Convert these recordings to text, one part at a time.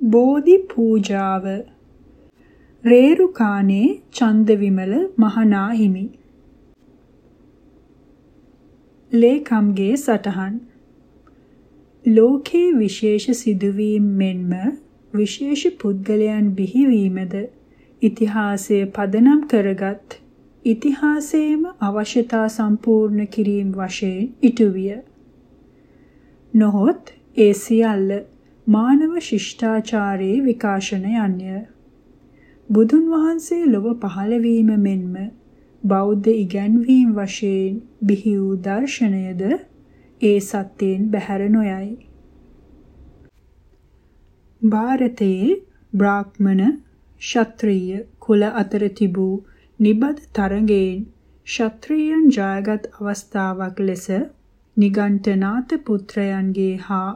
බෝධි පූජාව. රේරුකානේ චන්දවිමල මහනා හිමි ලේකම්ගේ සටහන්. ලෝකේ විශේෂ සිදුවීම් මෙන්ම විශේෂ පුද්ගලයන් බිහිවීමද ඉතිහාසය පදනම් කරගත් ඉතිහාසයේම අවශ්‍යතා සම්පූර්ණ කිරීම වශයෙන් ඉටුවිය. නොහොත් ඒ සියල්ල මානව ශිෂ්ටාචාරයේ විකාශනයන්ය. බුදුන් වහන්සේ ලොව පහළ වීම මෙන්ම බෞද්ධ ඉගැන්වීම් වශයෙන් බිහි වූ දර්ශනයද ඒ සත්‍යයෙන් බැහැර නොයයි. ಭಾರತයේ බ්‍රාහ්මණ ශාත්‍රීය කුල අතර තිබූ නිබඳ තරඟයෙන් ශාත්‍රීයන් ජයගත් අවස්ථාවක් ලෙස නිගණ්ඨනාත පුත්‍රයන්ගේ හා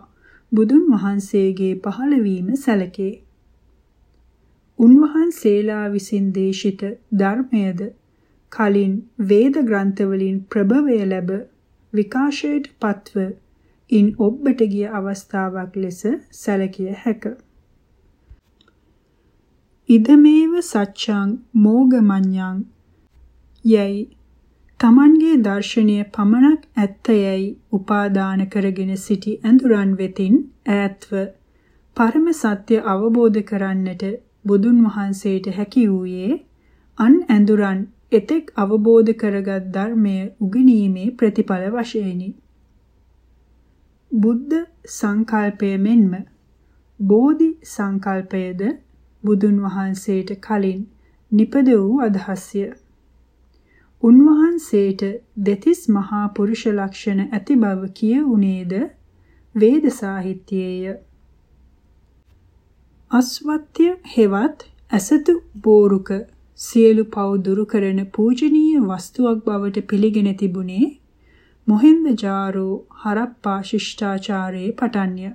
බුදුන් වහන්සේගේ පහළවීම සැලකේ. උන්වහන්සේලා විසින් දේශිත ධර්මයද කලින් වේද ග්‍රන්ථවලින් ප්‍රභවය ලැබ විකාශයට පත්ව ඉන් ඔබ්බට ගිය අවස්ථාවක් ලෙස සැලකිය හැක. ඉදමේව සච්ඡං මෝගමඤ්ඤං යයි තමන්ගේ දර්ශනය පමණක් ඇත්තයයි උපාදාන කරගෙන සිටි ඇඳුරන් වෙතින් ඈත්ව පරම සත්‍ය අවබෝධ කරන්නට බුදුන් වහන්සේට හැකි වූයේ අන් ඇඳුරන් එතෙක් අවබෝධ කරගත් ධර්මය උගනීමේ ප්‍රතිඵල වශයෙනි. බුද්ධ සංකල්පය මෙන්ම බෝධි සංකල්පයද බුදුන් වහන්සේට කලින් නිපද වූ අදහස්ය. උන්වහන්සේට දෙතිස් මහා පුරුෂ ලක්ෂණ ඇති බව කියුණේද වේද සාහිත්‍යයේය. අස්වත්‍ය හෙවත් ඇසතු බෝරුක සියලු පව් දුරු කරන පූජනීය වස්තුවක් බවට පිළිගෙන තිබුණේ මොහෙන්දජාරෝ හරප්පා ශිෂ්ටාචාරයේ පටන්ය.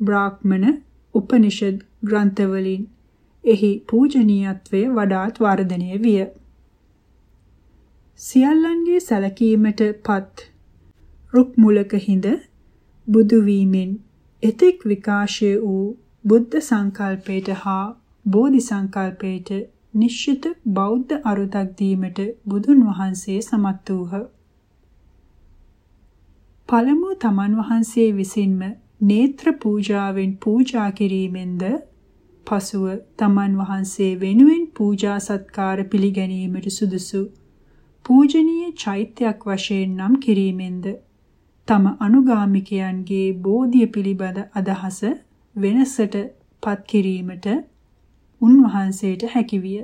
බ්‍රාහ්මණ උපනිෂද් ග්‍රන්ථවලින් එහි පූජනීයත්වය වඩාත් වර්ධනය විය. සියල්ලන්ගේ සැලකීමට පත් රුක් මුලක හිඳ බුදු වීමෙන් එතෙක් විකාශය වූ බුද්ධ සංකල්පයට හා බෝධි සංකල්පයට නිශ්චිත බෞද්ධ අරුතක් දීමට බුදුන් වහන්සේ සමත් වූහ. පළමුව තමන් වහන්සේ විසින්ම නේත්‍ර පූජාවෙන් පූජා කිරීමෙන්ද පසුව තමන් වහන්සේ වෙනුවෙන් පූජා සත්කාර පිළිගැනීමට සුදුසු පූජනීය චෛත්‍යයක් වශයෙන් නම් කිරීමෙන්ද තම අනුගාමිකයන්ගේ බෝධිය පිළිබඳ අදහස වෙනසට පත් කිරීමට උන්වහන්සේට හැකිවිය.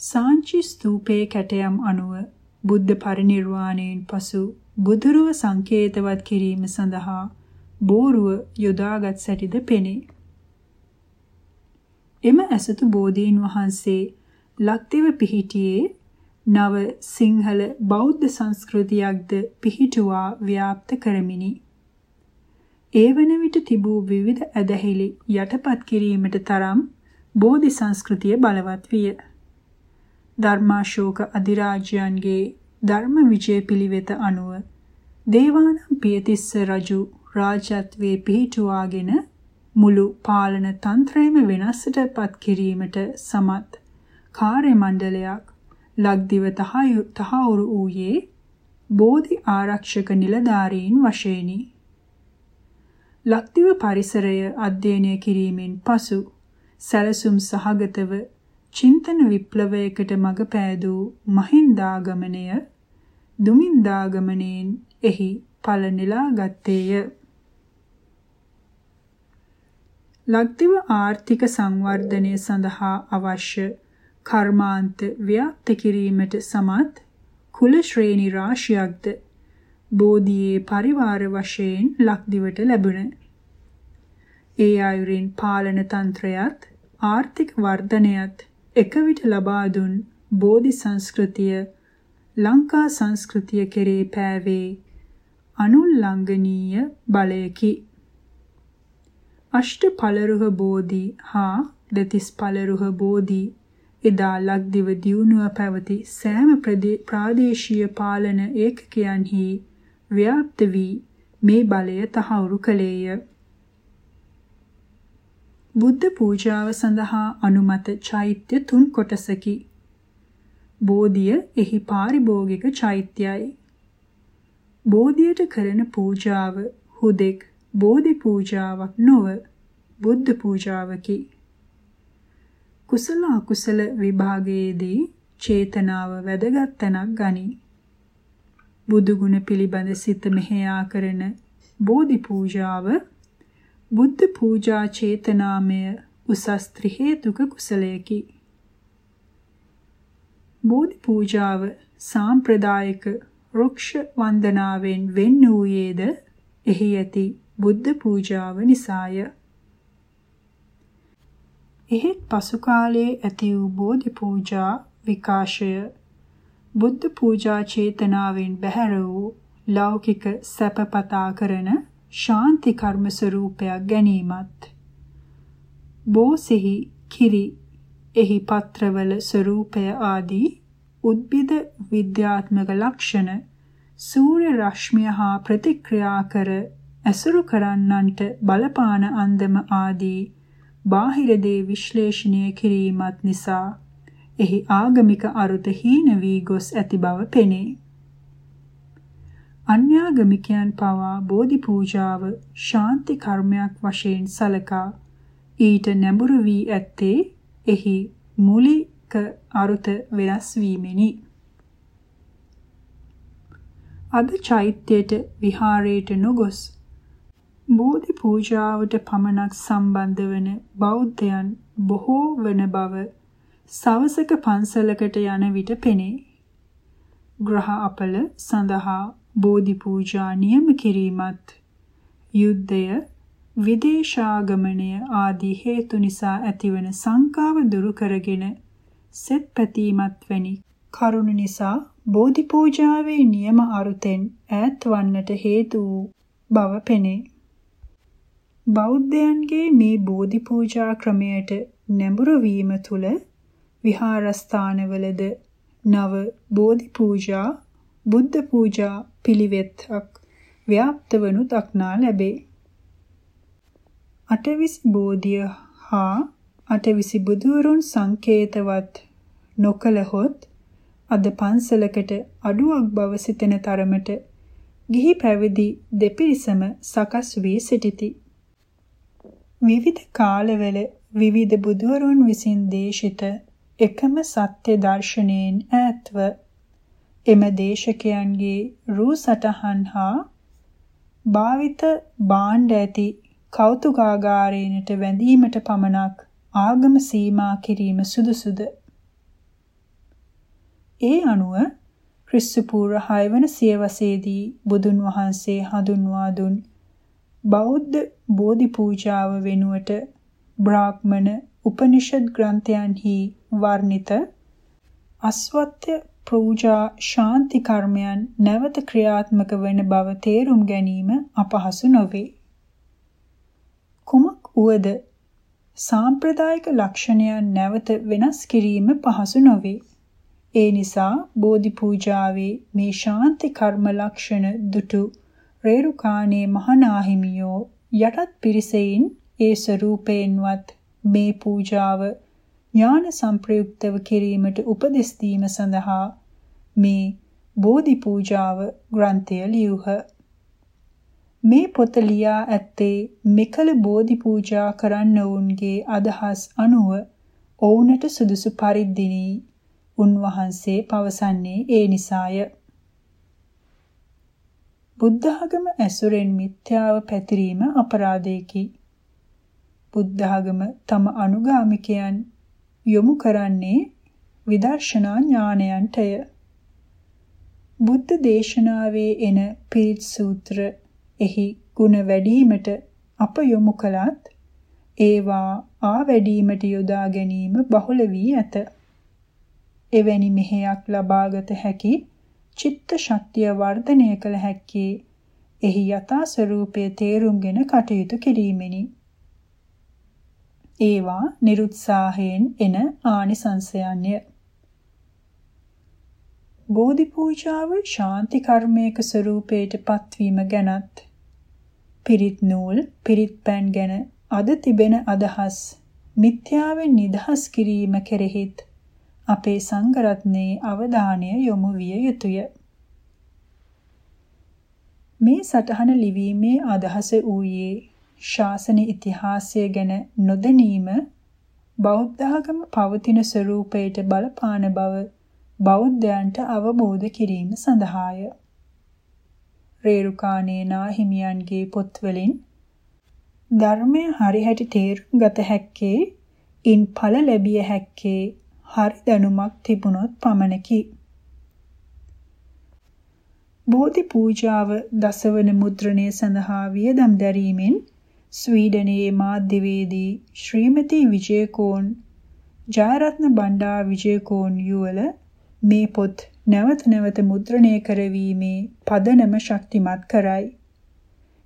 සාංචි ස්තූපයේ කැටයම් අනුව බුද්ධ පරිනිර්වාණයෙන් පසු බුදුරුව සංකේතවත් කිරීම සඳහා බෝරුව යොදාගත් සැටිද පෙනේ. එම ඇසතු බෝධීන් වහන්සේ ලක්දිව පිහිටියේ නව සිංහල බෞද්ධ සංස්කෘතියක්ද පිහිටුවා ව්‍යාප්ත කරමිනි. ඒ වන විට තිබූ විවිධ ඇදහිලි යටපත් කිරීමට තරම් බෝධි සංස්කෘතිය බලවත් විය. ධර්මාශෝක අධිරාජ්‍යයන්ගේ ධර්ම විජය පිළිවෙත අනුව දේවානම් පියතිස්ස රජු රාජත්වයේ පිහිටුවාගෙන මුළු පාලන තන්ත්‍රයම වෙනස්සට පත් කිරීමට සමත් කාර්ය මණ්ඩලයක් ලක්දිව තහවුරු වූයේ බෝධි ආරක්ෂක නිලධාරීන් වශයෙනි. ලක්දිව පරිසරය අධ්‍යයනය කිරීමෙන් පසු සැලසුම් සහගතව චින්තන විප්ලවයකට මඟ පෑදූ මහින්දාගමනය දුමින්දාගමනයෙන් එහි ඵල නෙලා ගත්තේය. ලක්දිව ආර්ථික සංවර්ධනය සඳහා අවශ්‍ය කර්මාන්ත ව්‍යාප්ත කිරීමට සමත් කුල ශ්‍රේණි රාශියක්ද බෝධියේ පරිවාර වශයෙන් ලක්දිවට ලැබුණ. ඒ ආයුරින් පාලන තන්ත්‍රයත් ආර්ථික වර්ධනයත් එක විට ලබා දුන් බෝධි සංස්කෘතිය ලංකා සංස්කෘතිය කෙරේ පෑවේ අනුල්ලංඝනීය බලයකි. අෂ්ට පළරුහ බෝධි හා දෙතිස් පළරුහ බෝධි එදා ලක්දිව දියුණුව පැවති සෑම ප්‍රාදේශීය පාලන ඒකකයන්හි ව්‍යාප්ත වී මේ බලය තහවුරු කළේය. බුද්ධ පූජාව සඳහා අනුමත චෛත්‍ය තුන් කොටසකි. බෝධිය එහි පාරිභෝගික චෛත්‍යයි. බෝධියට කරන පූජාව හුදෙක් බෝධි පූජාවක් නොව බුද්ධ පූජාවකි. කුසල අකුසල විභාගයේදී චේතනාව වැදගත් තැනක් ගනී. බුදු ගුණ පිළිබඳ සිත මෙහෙයා කරන බෝධි පූජාව බුද්ධ පූජා චේතනාමය උසස් ත්‍රි හේතුක කුසලයකි. බෝධි පූජාව සාම්ප්‍රදායික රුක්ෂ වන්දනාවෙන් වෙන් වූයේද එහි ඇති බුද්ධ පූජාව නිසාය. එහෙත් පසු කාලයේ ඇති වූ බෝධි පූජා විකාශය බුද්ධ පූජා චේතනාවෙන් බැහැර වූ ලෞකික සැපපතා කරන ශාන්ති කර්ම ස්වરૂපයක් ගැනීමත් බෝසෙහි කිරි එහි පත්‍රවල ස්වરૂපය ආදී උද්භිද විද්‍යාත්මක ලක්ෂණ සූර්ය රශ්මිය හා ප්‍රතික්‍රියා කර ඇසුරු කරන්නන්ට බලපාන අන්දම ආදී බාහිර දේ විශ්ලේෂණය කිරීමත් නිසා එහි ආගමික අරුත හීන වී ගොස් ඇති බව පෙනේ. අන්‍යාගමිකයන් පවා බෝධි පූජාව ශාන්ති කර්මයක් වශයෙන් සලකා ඊට නැඹුරු වී ඇත්තේ එහි මූලික අරුත වෙනස් වීමෙනි. අද චෛත්‍යයට විහාරයට නොගොස් බෝධි පූජාවට පමණක් සම්බන්ධ වන බෞද්ධයන් බොහෝ වන බව සවසක පන්සලකට යන විට පෙනේ. ග්‍රහ අපල සඳහා බෝධි පූජා නියම කිරීමත් යුද්ධය විදේශාගමනය ආදී හේතු නිසා ඇතිවන සංකාව දුරු කරගෙන සෙත් පැතීමත් වැනි කරුණ නිසා බෝධි පූජාවේ නියම අරුතෙන් ඈත් වන්නට හේතු වූ බව පෙනේ. බෞද්ධයන්ගේ මේ බෝධි පූජා ක්‍රමයට නැඹුරු වීම තුළ විහාරස්ථානවලද නව බෝධි පූජා බුද්ධ පූජා පිළිවෙත්ක් ව්‍යාප්ත වනු දක්නා ලැබේ. අටවිසි බෝධිය හා අටවිසි බුදුවරුන් සංකේතවත් නොකලහොත් අද පන්සලකට අඩුවක් බව සිතෙන තරමට ගිහි පැවිදි දෙපිරිසම සකස් වී සිටිති. විවිධ කාලවල විවිධ බුදුවරුන් විසින් දේශිත එකම සත්‍ය දර්ශනයෙන් ඈත්ව එම දේශකයන්ගේ රූ සටහන් හා භාවිත භාණ්ඩ ඇති කෞතුකාගාරයනට වැඳීමට පමණක් ආගම සීමා කිරීම සුදුසුද? ඒ අනුව ක්‍රිස්තු පූර්ව 6 වන සියවසේදී බුදුන් වහන්සේ හඳුන්වා දුන් බෞද්ධ බෝධි පූජාව වෙනුවට බ්‍රාහ්මණ උපනිෂද් ග්‍රන්ථයන්හි වර්ණිත අස්වත්‍ය පූජා ශාන්ති කර්මයන් නැවත ක්‍රියාත්මක වන බව තේරුම් ගැනීම අපහසු නොවේ. කුමක් වුවද සාම්ප්‍රදායික ලක්ෂණයන් නැවත වෙනස් කිරීම පහසු නොවේ. ඒ නිසා බෝධි පූජාවේ මේ ශාන්ති කර්ම ලක්ෂණ දුටු රේරුකාණේ මහනාහිමියෝ යටත් පිරිසෙයින් ඒ ස්වરૂපයෙන්වත් මේ පූජාව ඥාන සංප්‍රයුක්තව කිරීමට උපදෙස් දීම සඳහා මේ බෝධි පූජාව ග්‍රන්ථය ලියුහ. මේ පොත ලියා ඇත්තේ මෙකල බෝධි පූජා කරන්නවුන්ගේ අදහස් අනුව ඔවුන්ට සුදුසු පරිද්දිනි උන්වහන්සේ පවසන්නේ ඒ නිසාය. බුද්ධඝම ඇසුරෙන් මිත්‍යාව පැතිරීම අපරාධයකි. බුද්ධඝම තම අනුගාමිකයන් යොමු කරන්නේ විදර්ශනා ඥානයන්ටය. බුද්ධ දේශනාවේ එන පිරිත් සූත්‍ර එහි ಗುಣ වැඩිවීමට අප යොමු කළත් ඒවා ආ වැඩිවීමට යොදා ගැනීම බහුල වී ඇත. එවැනි මෙහෙයක් ලබාගත හැකි චිත්ත ශක්තිය වර්ධනය කළ හැක්කේ එහි යථා ස්වરૂපය තේරුම්ගෙන කටයුතු කිරීමෙනි. ඒවා නිරුත්සාහයෙන් එන ආනිසංසයන්ය. බෝධි පූජාව ශාන්ති කර්මයක ස්වરૂපයට පත්වීම ගැනත් පිරිත් නූල් පිරිත් පෑන් ගැන අද තිබෙන අදහස් මිත්‍යාවෙන් නිදහස් කිරීම කෙරෙහිත් අපේ සංඝරත්නයේ අවධානය යොමු විය යුතුය. මේ සටහන ලිවීමේ අදහස වූයේ ශාසන ඉතිහාසය ගැන නොදැනීම බෞද්ධ ආගම පවතින ස්වરૂපයට බලපාන බව බෞද්ධයන්ට අවබෝධ කිරීම සඳහාය. රේරුකාණේ නාහිමියන්ගේ පොත්වලින් ධර්මය හරිහැටි තේරුම් ගත හැක්කේ ඉන් ඵල ලැබිය හැක්කේ හරි දැනුමක් තිබුණොත් පමණකි. බෝධි පූජාව දසවන මුද්‍රණය සඳහා වියදම් දැරීමෙන් ස්වීඩනයේ මාධ්‍යවේදී ශ්‍රීමති විජයකෝන් ජයරත්න බණ්ඩා විජයකෝන් යුවල මේ පොත් නැවත නැවත මුද්‍රණය කරවීමේ පදනම ශක්තිමත් කරයි.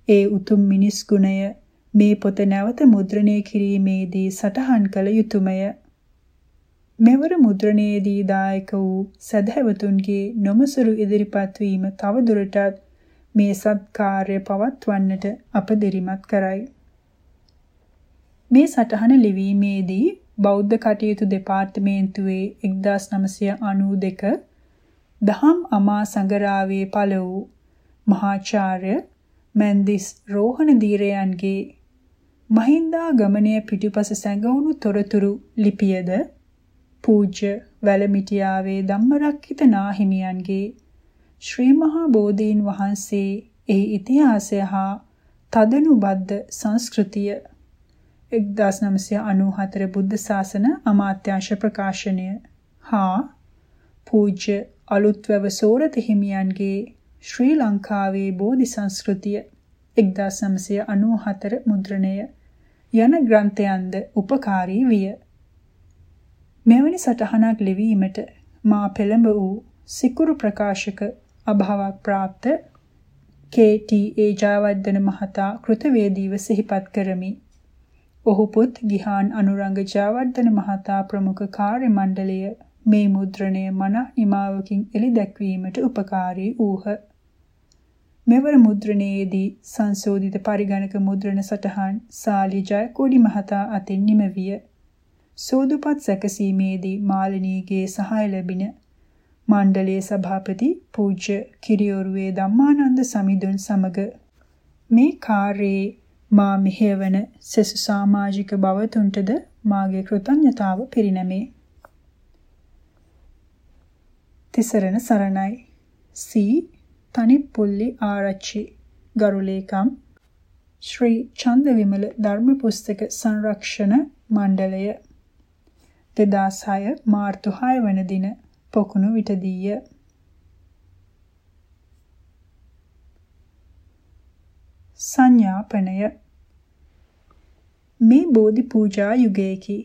ඒ උතුම් මිනිස් ගුණය මේ පොත නැවත මුද්‍රණය කිරීමේදී සටහන් කළ යුතුයමය. මෙවර මුද්‍රණයේදී දායක වූ සදහැවතුන්ගේ නොමසුරු ඉදිරිපත් වීම තවදුරටත් මේ සත්කාර්ය පවත්වන්නට අප දිරිමත් කරයි. මේ සටහන ලිවීමේදී බෞද්ධ කටයුතු දෙපාර්තමේන්තුවේ 1992 දහම් අමා සංගරාවේ පළ වූ මහාචාර්ය මැන්දිස් රෝහණ දීරයන්ගේ මහින්දා ගමනය පිටුපස සැඟවුණු තොරතුරු ලිපියද පූජ්‍ය වැලමිටියාවේ ධම්මරක්කිත නාහිමියන්ගේ ශ්‍රී මහා බෝධීන් වහන්සේ එහි ඉතිහාසය හා තදනුබද්ධ සංස්කෘතිය. 1994 බුද්ධ ශාසන අමාත්‍යාංශ ප්‍රකාශනය. හා පූජ්‍ය අලුත්වැව සෝරත හිමියන්ගේ ශ්‍රී ලංකාවේ බෝධි සංස්කෘතිය. 1994 මුද්‍රණය. යන ග්‍රන්ථයන්ද උපකාරී විය. මෙවැනි සටහනක් ලිවීමට මා පෙළඹ වූ සිකුරු ප්‍රකාශක අභාවක් ප්‍රාප්ත KTA ජයවර්ධන මහතා කෘතවේදීව සිහිපත් කරමි. ඔහු පුත් ගිහාන් අනුරංග ජයවර්ධන මහතා ප්‍රමුඛ කාර්ය මණ්ඩලය මේ මුද්‍රණය මන නිමාවකින් එලි දැක්වීමට උපකාරී වූහ. මෙවර මුද්‍රණයේදී සංශෝධිත පරිගණක මුද්‍රණ සටහන් සාලි ජයකෝඩි මහතා අතින් නිමවිය. සෝදුපත් සැකසීමේදී මාලිනීගේ සහාය ලැබින මණ්ඩලයේ සභාපති පූජ්‍ය කිරියොරුවේ ධම්මානන්ද සමිඳුන් සමග මේ කාර්යයේ මා මෙහෙවන සෙසු සමාජික බවතුන්ටද මාගේ කෘතඥතාව පිරිනැමේ. තිසරණ සරණයි. සී. තනිප්පුල්ලි ආරච්චි. ගරුලේකම්. ශ්‍රී චන්දවිමල ධර්ම පුස්තක සංරක්ෂණ මණ්ඩලය. 2006 මාර්තු 6 වන දින පොකුණු විටදීය සංඥාපනය මේ බෝධි පූජා යුගයේකි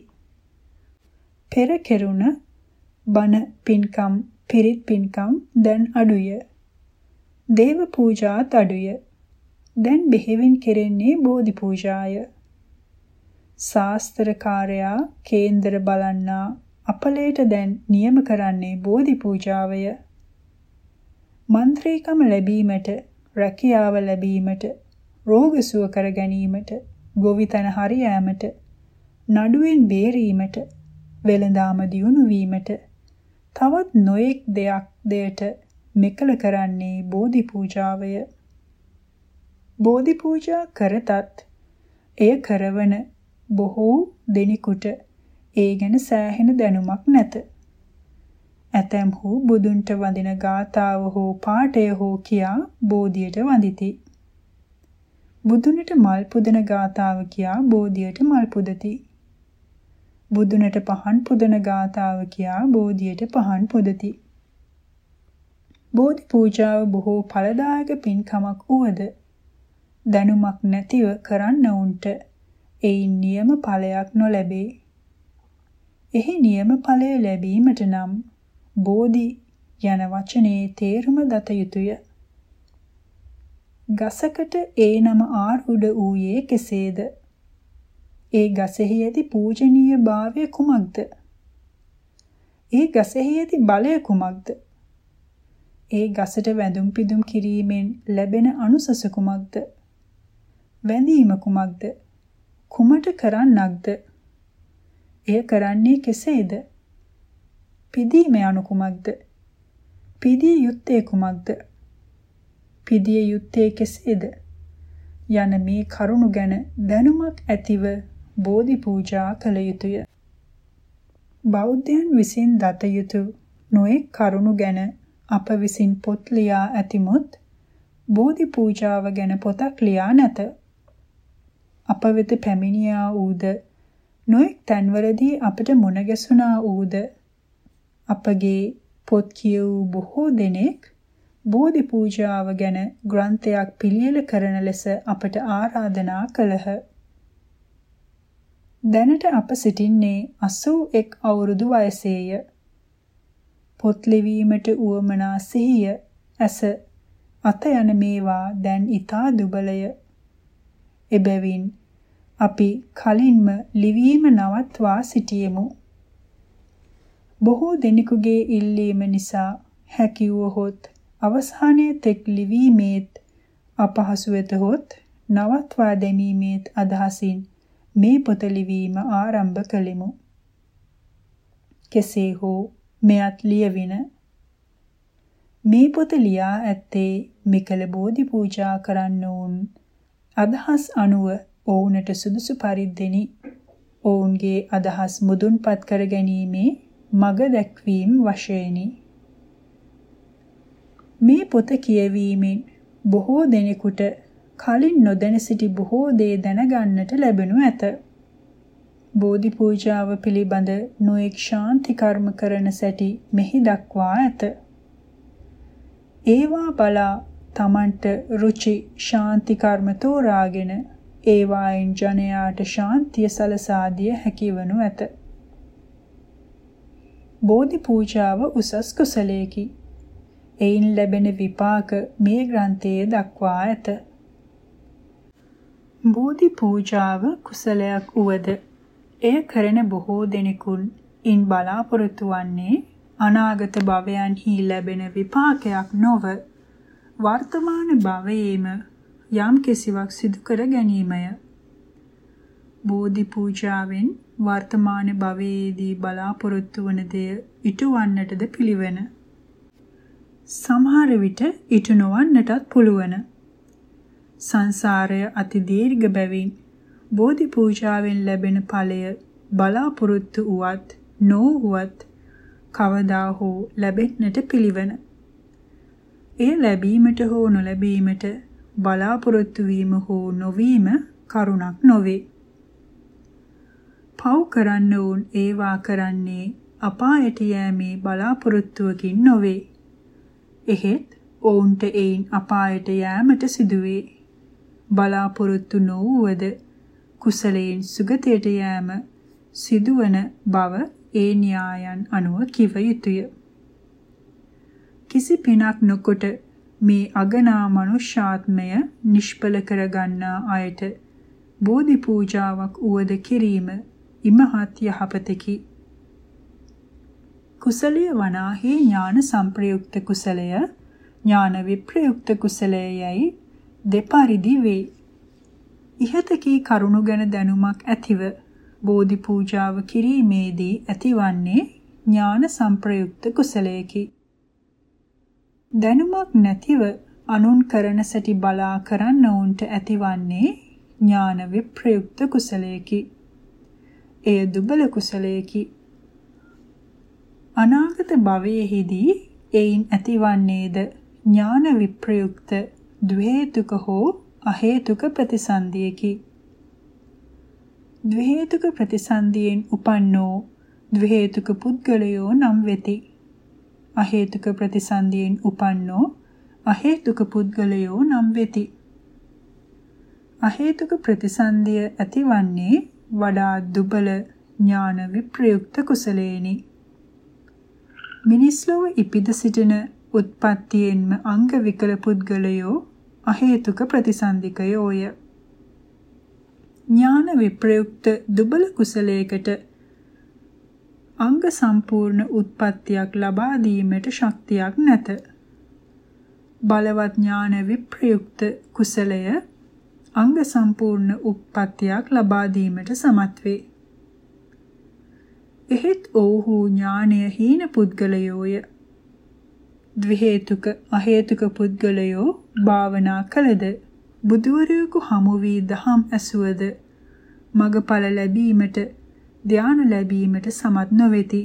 පෙර කෙරුණ බණ පින්කම් පිරිත් පින්කම් දැන් අඩුය දේව පූජාත් අඩුය. දැන් බෙහෙවින් කෙරෙන්නේ බෝධි පූජාය. ශාස්ත්‍රකාරයා කේන්දර බලන්නා අපලයට දැන් නියම කරන්නේ බෝධි පූජාවය. මන්ත්‍රීකම ලැබීමට, රැකියාව ලැබීමට, රෝග සුව කර ගැනීමට, ගොවිතැන හරියෑමට, නඩුවෙන් බේරීමට, වෙළඳාම දියුණු වීමට, තවත් නොයෙක් දෙයක් දෙයට මෙකල කරන්නේ බෝධි පූජාවය. බෝධි පූජා කරතත් එය කරවන බොහෝ දෙනෙකුට ඒ ගැන සෑහෙන දැනුමක් නැත. ඇතැම්හු බුදුන්ට වඳින ගාතාව හෝ පාඨය හෝ කියා බෝධියට වඳිති. බුදුනට මල් පුදන ගාතාව කියා බෝධියට මල් පුදති. බුදුනට පහන් පුදන ගාතාව කියා බෝධියට පහන් පුදති. බෝධි පූජාව බොහෝ ඵලදායක පින්කමක් වුවද දැනුමක් නැතිව කරන්න උන්ට එයින් නියම ඵලයක් නොලැබේ. එහි නියම ඵලය ලැබීමට නම් බෝධි යන වචනේ තේරුම දත යුතුය. ගසකට ඒ නම ආරූඪ වූයේ කෙසේද? ඒ ගසෙහි ඇති පූජනීය භාවය කුමක්ද? ඒ ගසෙහි ඇති බලය කුමක්ද? ඒ ගසට වැඳුම් පිදුම් කිරීමෙන් ලැබෙන අනුසස කුමක්ද? වැඳීම කුමක්ද? කුමට කරන්නක්ද? එය කරන්නේ කෙසේද? පිදීම යනු කුමක්ද? පිදිය යුත්තේ කුමක්ද? පිදිය යුත්තේ කෙසේද? යන මේ කරුණු ගැන දැනුමක් ඇතිව බෝධි පූජා කළ යුතුය. බෞද්ධයන් විසින් දත යුතු නොඑක් කරුණු ගැන අප විසින් පොත් ලියා ඇතිමුත් බෝධි පූජාව ගැන පොතක් ලියා නැත. අප වෙත පැමිණියා ඌද නොඑක් තැන්වලදී අපට මුණ ගැසුණා ඌද අපගේ පොත් කියවූ බොහෝ දෙනෙක් බෝධි පූජාව ගැන ග්‍රන්ථයක් පිළියෙල කරන ලෙස අපට ආරාධනා කළහ. දැනට අප සිටින්නේ 81 අවුරුදු වයසේය. පොත් ලිවීමට උවමනා සිහිය ඇස අත යන මේවා දැන් ඊතා දුබලය. එබැවින් අපි කලින්ම ලිවීම නවත්වා සිටියෙමු. බොහෝ දෙනෙකුගේ ඉල්ලීම නිසා හැකියවහොත් අවසානයේ තෙක් ලිවීමේත් අපහසු වෙතහොත් නවත්වා දැමීමේත් අදහසින් මේ පොත ලිවීම ආරම්භ කළෙමු. කෙසේ හෝ මෙයත් ලියවින මේ පොත ලියා ඇත්තේ මෙකල බෝධි පූජා කරන්න වුන් අදහස් අනුව ඔවුන්ට සුදුසු පරිද්දෙනි ඔවුන්ගේ අදහස් මුදුන්පත් කර ගැනීමේ මග දැක්වීම වශයෙනි. මේ පොත කියවීමෙන් බොහෝ දෙනෙකුට කලින් නොදැන සිටි බොහෝ දේ දැනගන්නට ලැබෙනු ඇත. බෝධි පූජාව පිළිබඳ නොඑක් ශාන්ති කර්ම කරන සැටි මෙහි දක්වා ඇත. ඒවා බලා තමන්ට රුචි ශාන්ති කර්ම තෝරාගෙන ඒවායින් ජනයාට ශාන්තිය සලසා දිය හැකිවනු ඇත. බෝධි පූජාව උසස් කුසලයකි. එයින් ලැබෙන විපාක මේ ග්‍රන්ථයේ දක්වා ඇත. බෝධි පූජාව කුසලයක් උවද එය කරන බොහෝ දෙනෙකුන් ඉන් බලාපොරොත්තු වන්නේ අනාගත භවයන්හි ලැබෙන විපාකයක් නොව වර්තමාන භවයේම යම් කිසිවක් සිදු කර ගැනීමය. බෝධි පූජාවෙන් වර්තමාන භවයේදී බලාපොරොත්තු වන දෙය ඉටු වන්නටද පිළිවෙන. සමහර විට ඉටු නොවන්නටත් පුළුවන්. සංසාරය අති දීර්ඝ බැවින් බෝධි පූජාවෙන් ලැබෙන ඵලය බලාපොරොත්තු වුවත් නොවුවත් කවදා හෝ ලැබෙන්නට පිළිවෙන. එය ලැබීමට හෝ නොලැබීමට බලාපොරොත්තු වීම හෝ නොවීම කරුණක් නොවේ. පව් කරන්න වුන් ඒවා කරන්නේ අපායට යෑමේ බලාපොරොත්තුවකින් නොවේ. එහෙත් ඔවුන්ට එයින් අපායට යෑමට සිදුවේ. බලාපොරොත්තු නොවුවද කුසලයෙන් සුගතයට යෑම සිදුවන බව ඒ න්‍යායන් අනුව කිව යුතුය. කිසි පිනක් නොකොට මේ අගනා මනුෂ්‍යාත්මය නිෂ්පල කරගන්නා අයට බෝධි පූජාවක් උවද කිරීම ඉමහත් යහපතකි. කුසලය වනාහි ඥාන සංප්‍රයුක්ත කුසලය ඥාන විප්‍රයුක්ත කුසලයයි දෙපරිදි වේ. ඉහතකී කරුණු ගැන දැනුමක් ඇතිව බෝධි පූජාව කිරීමේදී ඇතිවන්නේ ඥාන සංප්‍රයුක්ත කුසලයකි. දැනුමක් නැතිව අනුන් කරන සැටි බලා කරන්න උන්ට ඇතිවන්නේ ඥාන විප්‍රයුක්ත කුසලයකි. එය දුබල කුසලයකි. අනාගත භවයේදී එයින් ඇතිවන්නේද ඥාන විප්‍රයුක්ත ද්වේතුක හෝ අහේතුක ප්‍රතිසන්දියකි. ද්වේතුක ප්‍රතිසන්දියෙන් උපන්නෝ ද්වේතුක පුද්ගලයෝ නම් වෙති. අහේතුක ප්‍රතිසන්දියෙන් උපන්නෝ අහේතුක පුද්ගලයෝ නම් වෙති. අහේතුක ප්‍රතිසන්දිය ඇතිවන්නේ වඩා දුබල ඥාන විප්‍රයුක්ත කුසලේනි. මිනිස් ලොව ඉපිද සිටින උත්පත්තියෙන්ම අංග විකල පුද්ගලයෝ අහේතුක ප්‍රතිසන්දිකයෝය. ඥාන විප්‍රයුක්ත දුබල කුසලයකට අංග සම්පූර්ණ උත්පත්තියක් ලබා දීමට ශක්තියක් නැත. බලවත් ඥාන විප්‍රයුක්ත කුසලය අංග සම්පූර්ණ උප්පත්තියක් ලබා දීමට සමත් වේ. එහෙත් ඔව්හු ඥානය හීන පුද්ගලයෝය. ද්විහේතුක අහේතුක පුද්ගලයෝ භාවනා කළද බුදුවරයෙකු හමු වී දහම් ඇසුවද මගඵල ලැබීමට ධාන ලැබීමට සමත් නොවේති.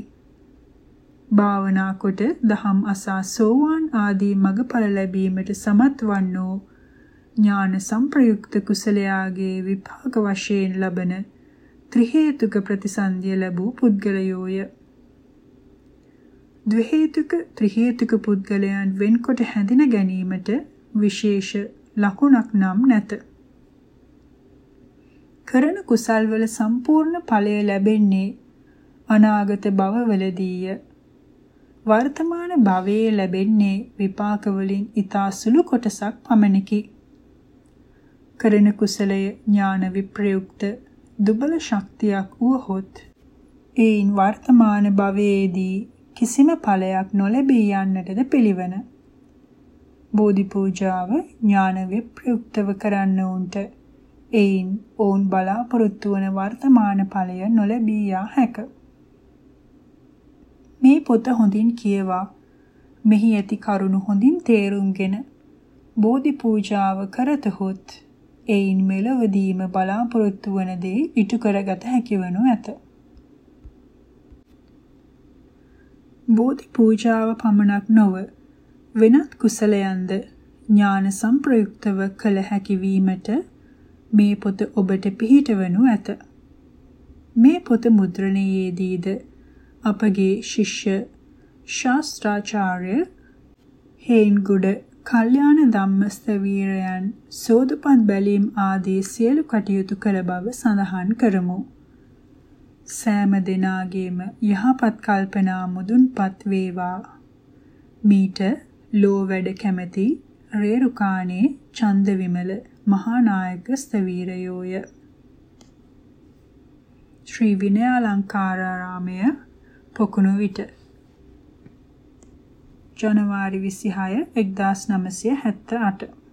භාවනා කොට දහම් අසා සෝවාන් ආදී මගඵල ලැබීමට සමත් වන්නෝ ඥාන සංප්‍රයුක්ත කුසලයාගේ විපාක වශයෙන් ලබන ත්‍රි හේතුක ප්‍රතිසන්දිය ලැබූ පුද්ගලයෝය. ද්විහේතුක ත්‍රි හේතුක පුද්ගලයන් වෙන්කොට හැඳින ගැනීමට විශේෂ ලකුණක් නම් නැත. කරන කුසල්වල සම්පූර්ණ ඵලය ලැබෙන්නේ අනාගත භවවලදීය. වර්තමාන භවයේ ලැබෙන්නේ විපාක වලින් ඊතා සුළු කොටසක් පමණකි. කරන කුසලය ඥාන විප්‍රයුක්ත දුබල ශක්තියක් වුවහොත් ඒයින් වර්තමාන භවයේදී කිසිම ඵලයක් නොලැබී යන්නටද පිළිවන. බෝධි පූජාව ඥාන විප්‍රයුක්තව කරන්න උන්ට ඒයින් ඔවුන් බලාපොරොත්තු වන වර්තමාන ඵලය නොලැබී යා හැක. මේ පොත හොඳින් කියවා මෙහි ඇති කරුණු හොඳින් තේරුම්ගෙන බෝධි පූජාව කරතහොත් එයින් මෙලවදීම බලාපොරොත්තු වන දේ ඉටු කරගත හැකිවනු ඇත. බෝධි පූජාව පමණක් නොව වෙනත් කුසලයන්ද ඥාන සංප්‍රයුක්තව කළ හැකි වීමට මේ පොත ඔබට පිහිටවනු ඇත. මේ පොත මුද්‍රණයේදීද අපගේ ශිෂ්‍ය ශාස්ත්‍රාචාර්ය හේන්ගුඩ කල්යාණ ධම්මස්තවීරයන් සෝදපත් බැලීම් ආදී සියලු කටයුතු කළ බව සඳහන් කරමු. සෑම දිනාගේම යහපත් කල්පනා මුදුන්පත් වේවා. මීට ලෝ වැඩ කැමැති රේරුකාණේ චන්දවිමල මහානායක ස්තවීරයෝය. ශ්‍රී විනයාලංකාරාරාමය පොකුණු විට ජනවාරි 26 1978